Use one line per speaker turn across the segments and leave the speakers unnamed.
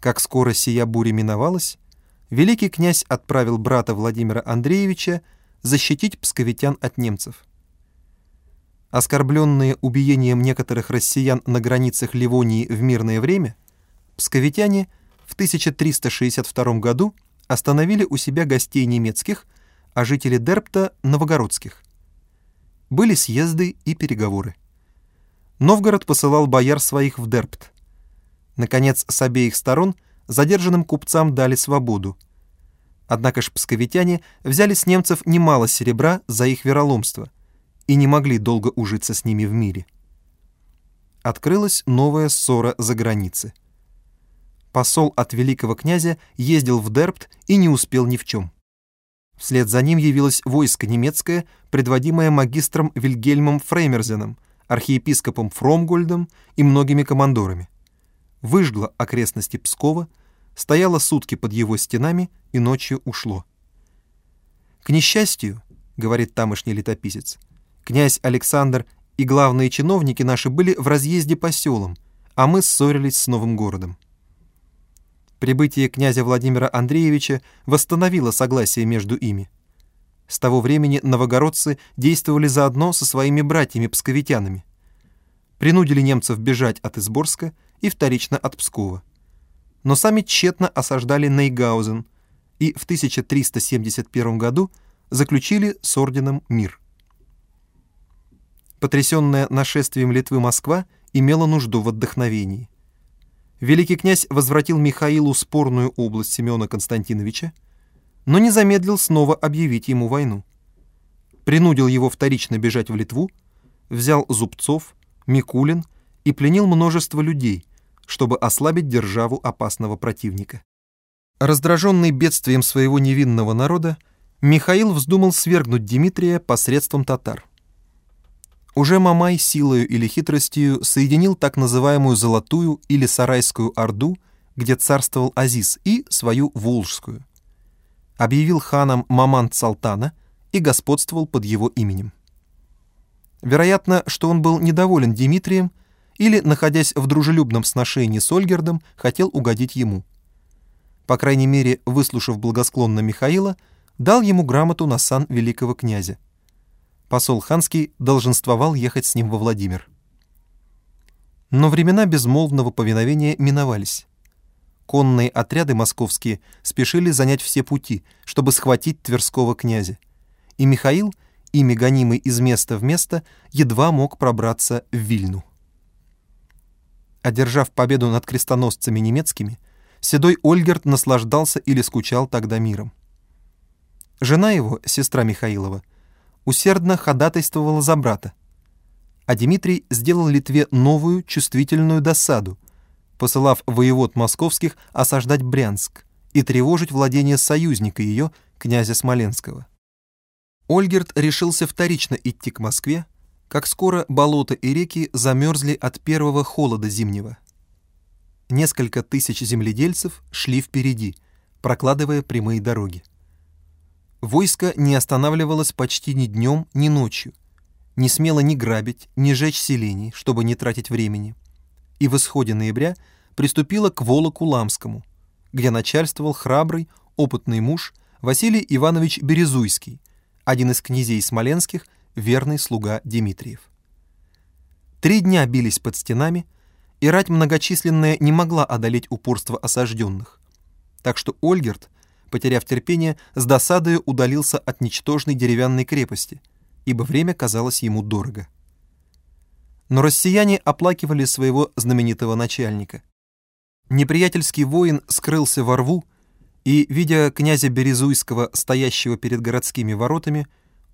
Как скоро сия буря миновалась, великий князь отправил брата Владимира Андреевича защитить псковитян от немцев. Оскорбленные убиением некоторых россиян на границах Ливонии в мирное время, псковитяне в 1362 году остановили у себя гостей немецких, а жители Дерпта – новогородских. Были съезды и переговоры. Новгород посылал бояр своих в Дерпт. Наконец, с обеих сторон задержанным купцам дали свободу. Однако ж псковитяне взяли с немцев немало серебра за их вероломство и не могли долго ужиться с ними в мире. Открылась новая ссора за границей. Посол от великого князя ездил в Дерпт и не успел ни в чем. Вслед за ним явилось войско немецкое, предводимое магистром Вильгельмом Фреймерзеном, архиепископом Фромгольдом и многими командорами. Выжгло окрестности Пскова, стояло сутки под его стенами и ночью ушло. К несчастью, говорит тамошний летописец, князь Александр и главные чиновники наши были в разъезде по селам, а мы ссорились с новым городом. Прибытие князя Владимира Андреевича восстановило согласие между ими. С того времени новогородцы действовали заодно со своими братьями-псковитянами. Принудили немцев бежать от Изборска и вторично от Пскова. Но сами тщетно осаждали Нейгаузен и в 1371 году заключили с орденом мир. Потрясенная нашествием Литвы Москва имела нужду в отдохновении – великий князь возвратил Михаилу спорную область Семена Константиновича, но не замедлил снова объявить ему войну. Принудил его вторично бежать в Литву, взял Зубцов, Микулин и пленил множество людей, чтобы ослабить державу опасного противника. Раздраженный бедствием своего невинного народа, Михаил вздумал свергнуть Дмитрия посредством татар. Уже Мамай силою или хитростью соединил так называемую Золотую или Сарайскую Орду, где царствовал Азиз, и свою Волжскую. Объявил ханом Мамант Салтана и господствовал под его именем. Вероятно, что он был недоволен Дмитрием или, находясь в дружелюбном сношении с Ольгердом, хотел угодить ему. По крайней мере, выслушав благосклонно Михаила, дал ему грамоту на сан великого князя посол Ханский долженствовал ехать с ним во Владимир. Но времена безмолвного повиновения миновались. Конные отряды московские спешили занять все пути, чтобы схватить Тверского князя. И Михаил, ими гонимый из места в место, едва мог пробраться в Вильну. Одержав победу над крестоносцами немецкими, седой Ольгерт наслаждался или скучал тогда миром. Жена его, сестра Михаилова, усердно ходатайствовала за брата. А Дмитрий сделал Литве новую чувствительную досаду, посылав воевод московских осаждать Брянск и тревожить владение союзника ее, князя Смоленского. Ольгерт решился вторично идти к Москве, как скоро болота и реки замерзли от первого холода зимнего. Несколько тысяч земледельцев шли впереди, прокладывая прямые дороги. Войско не останавливалось почти ни днем, ни ночью, не смело ни грабить, ни жечь селений, чтобы не тратить времени. И в исходе ноября приступило к Волоку-Ламскому, где начальствовал храбрый, опытный муж Василий Иванович Березуйский, один из князей смоленских, верный слуга Дмитриев. Три дня бились под стенами, и рать многочисленная не могла одолеть упорство осажденных. Так что Ольгерт – потеряв терпение, с досадою удалился от ничтожной деревянной крепости, ибо время казалось ему дорого. Но россияне оплакивали своего знаменитого начальника. Неприятельский воин скрылся во рву и, видя князя Березуйского, стоящего перед городскими воротами,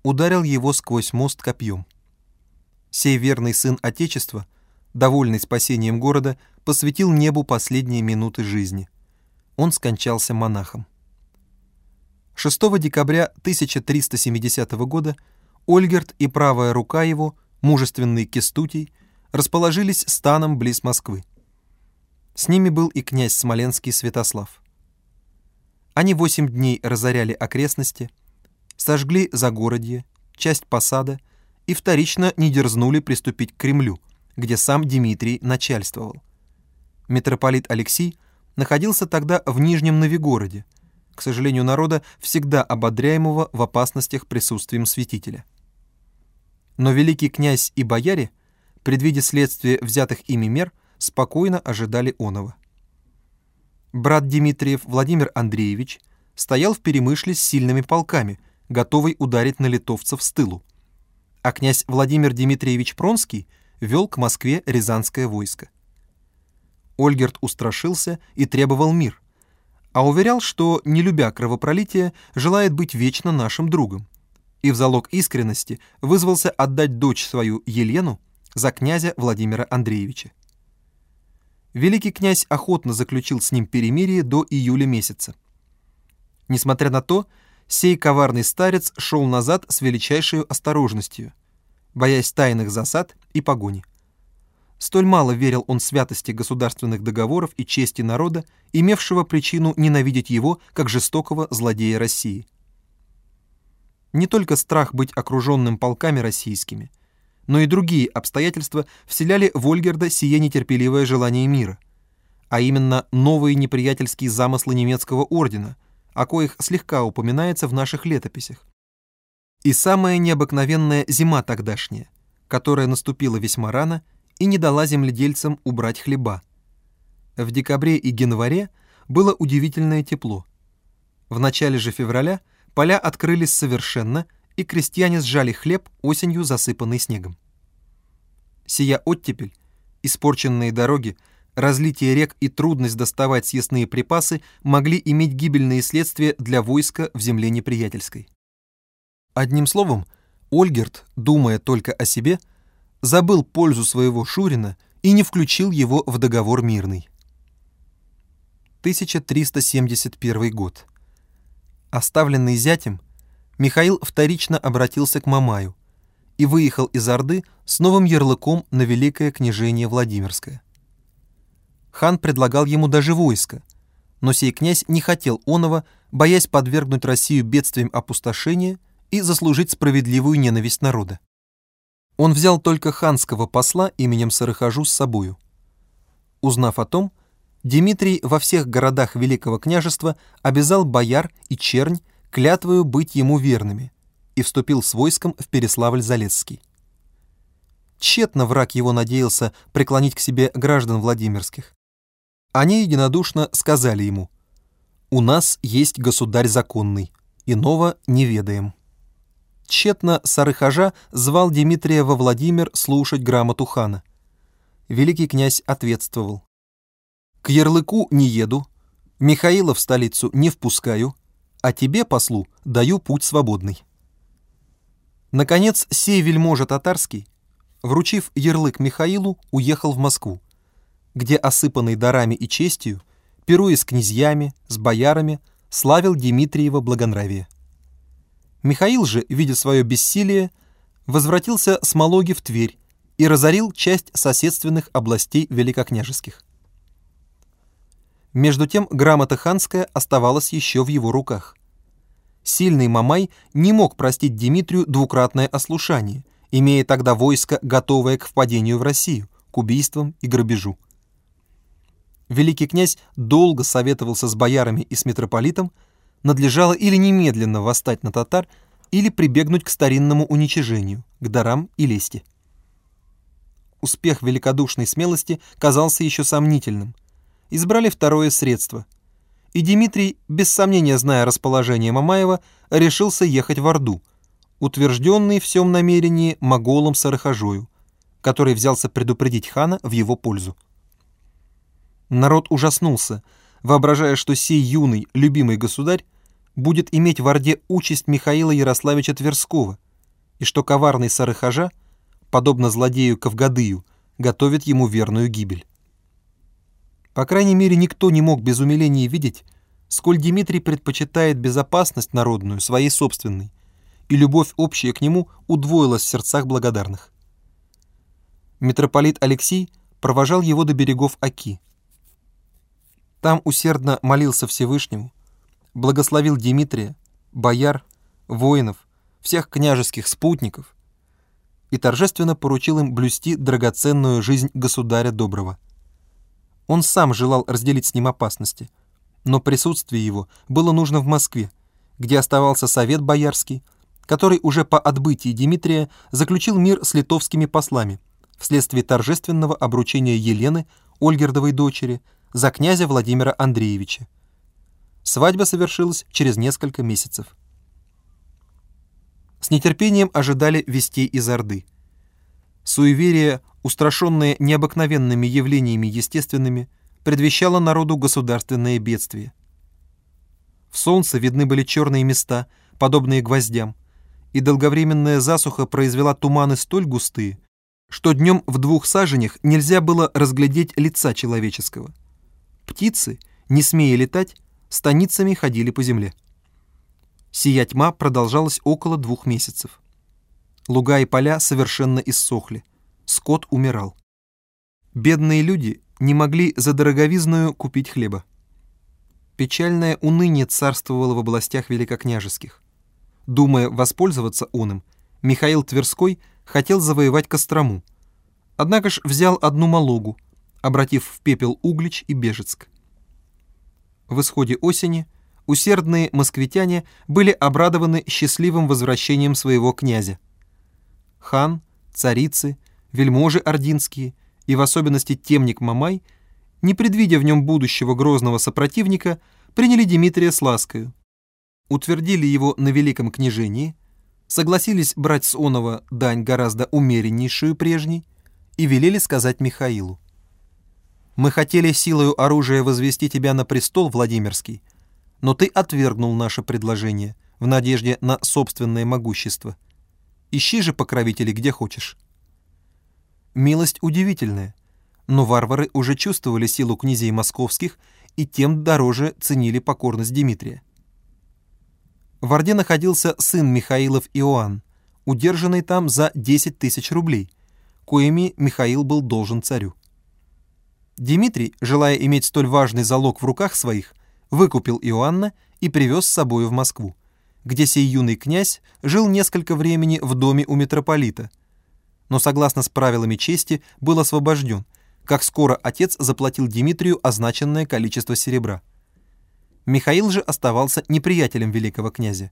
ударил его сквозь мост копьем. Сей верный сын Отечества, довольный спасением города, посвятил небу последние минуты жизни. Он скончался монахом. 6 декабря 1370 года Ольгерт и правая рука его, мужественный Кестутий, расположились станом близ Москвы. С ними был и князь Смоленский Святослав. Они восемь дней разоряли окрестности, сожгли загородье, часть посада и вторично не дерзнули приступить к Кремлю, где сам Дмитрий начальствовал. Митрополит Алексий находился тогда в Нижнем Новигороде, к сожалению, народа, всегда ободряемого в опасностях присутствием святителя. Но великий князь и бояре, предвидя следствие взятых ими мер, спокойно ожидали оного. Брат Дмитриев Владимир Андреевич стоял в перемышле с сильными полками, готовый ударить на литовцев с тылу, а князь Владимир Дмитриевич Пронский вел к Москве рязанское войско. Ольгерт устрашился и требовал мир, а уверял, что, не любя кровопролития, желает быть вечно нашим другом, и в залог искренности вызвался отдать дочь свою Елену за князя Владимира Андреевича. Великий князь охотно заключил с ним перемирие до июля месяца. Несмотря на то, сей коварный старец шел назад с величайшей осторожностью, боясь тайных засад и погони. Столь мало верил он святости государственных договоров и чести народа, имевшего причину ненавидеть его как жестокого злодея России. Не только страх быть окруженным полками российскими, но и другие обстоятельства вселяли в Ольгерда сие нетерпеливое желание мира, а именно новые неприятельские замыслы немецкого ордена, о коих слегка упоминается в наших летописях. И самая необыкновенная зима тогдашняя, которая наступила весьма рано и не дала земледельцам убрать хлеба. В декабре и январе было удивительное тепло. В начале же февраля поля открылись совершенно, и крестьяне сжали хлеб, осенью засыпанный снегом. Сия оттепель, испорченные дороги, разлитие рек и трудность доставать съестные припасы могли иметь гибельные следствия для войска в земле неприятельской. Одним словом, Ольгерт, думая только о себе, забыл пользу своего Шурина и не включил его в договор мирный. 1371 год. Оставленный зятем, Михаил вторично обратился к Мамаю и выехал из Орды с новым ярлыком на Великое княжение Владимирское. Хан предлагал ему даже войско, но сей князь не хотел оного, боясь подвергнуть Россию бедствиям опустошения и заслужить справедливую ненависть народа. Он взял только ханского посла именем Сарыхажу с собою. Узнав о том, Дмитрий во всех городах Великого княжества обязал бояр и чернь клятвою быть ему верными и вступил с войском в Переславль-Залесский. Тщетно враг его надеялся преклонить к себе граждан Владимирских. Они единодушно сказали ему «У нас есть государь законный, иного не ведаем». Тщетно Сарыхажа звал Дмитрия во Владимир слушать грамоту хана. Великий князь ответствовал. «К ярлыку не еду, Михаила в столицу не впускаю, а тебе, послу, даю путь свободный». Наконец, сей вельможа татарский, вручив ярлык Михаилу, уехал в Москву, где, осыпанный дарами и честью, пируя с князьями, с боярами, славил Дмитриева благонравие. Михаил же, видя свое бессилие, возвратился с Малоги в Тверь и разорил часть соседственных областей великокняжеских. Между тем грамота ханская оставалась еще в его руках. Сильный Мамай не мог простить Дмитрию двукратное ослушание, имея тогда войско, готовое к впадению в Россию, к убийствам и грабежу. Великий князь долго советовался с боярами и с митрополитом, надлежало или немедленно восстать на татар, или прибегнуть к старинному уничижению, к дарам и лести. Успех великодушной смелости казался еще сомнительным. Избрали второе средство. И Дмитрий, без сомнения зная расположение Мамаева, решился ехать в Орду, утвержденный в всем намерении моголом Сарахажою, который взялся предупредить хана в его пользу. Народ ужаснулся, воображая, что сей юный, любимый государь будет иметь в Орде участь Михаила Ярославича Тверского, и что коварный Сарыхажа, подобно злодею Кавгадыю, готовит ему верную гибель. По крайней мере, никто не мог без умиления видеть, сколь Дмитрий предпочитает безопасность народную своей собственной, и любовь общая к нему удвоилась в сердцах благодарных. Митрополит Алексей провожал его до берегов Аки. Там усердно молился Всевышнему, благословил Дмитрия, бояр, воинов, всех княжеских спутников и торжественно поручил им блюсти драгоценную жизнь государя доброго. Он сам желал разделить с ним опасности, но присутствие его было нужно в Москве, где оставался совет боярский, который уже по отбытии Дмитрия заключил мир с литовскими послами вследствие торжественного обручения Елены, Ольгердовой дочери, за князя Владимира Андреевича. Свадьба совершилась через несколько месяцев. С нетерпением ожидали вестей из Орды. Суеверие, устрашенное необыкновенными явлениями естественными, предвещало народу государственное бедствие. В солнце видны были черные места, подобные гвоздям, и долговременная засуха произвела туманы столь густые, что днем в двух саженях нельзя было разглядеть лица человеческого. Птицы, не смея летать, станицами ходили по земле. Сия тьма продолжалась около двух месяцев. Луга и поля совершенно иссохли. Скот умирал. Бедные люди не могли за дороговизную купить хлеба. Печальное уныние царствовало в областях великокняжеских. Думая воспользоваться оным, Михаил Тверской хотел завоевать Кострому, однако ж взял одну Малогу, обратив в пепел Углич и Бежецк. В исходе осени усердные москвитяне были обрадованы счастливым возвращением своего князя. Хан, царицы, вельможи ординские и в особенности темник Мамай, не предвидя в нем будущего грозного сопротивника, приняли Дмитрия с ласкою, утвердили его на великом княжении, согласились брать с Онова дань гораздо умереннейшую прежней и велели сказать Михаилу. Мы хотели силою оружия возвести тебя на престол, Владимирский, но ты отвергнул наше предложение в надежде на собственное могущество. Ищи же покровителей где хочешь. Милость удивительная, но варвары уже чувствовали силу князей московских и тем дороже ценили покорность Дмитрия. В Орде находился сын Михаилов Иоанн, удержанный там за 10 тысяч рублей, коими Михаил был должен царю. Дмитрий, желая иметь столь важный залог в руках своих, выкупил Иоанна и привез с собою в Москву, где сей юный князь жил несколько времени в доме у митрополита, но согласно с правилами чести был освобожден, как скоро отец заплатил Дмитрию означенное количество серебра. Михаил же оставался неприятелем великого князя.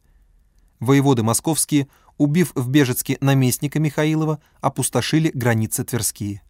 Воеводы московские, убив в Бежецке наместника Михаилова, опустошили границы Тверские.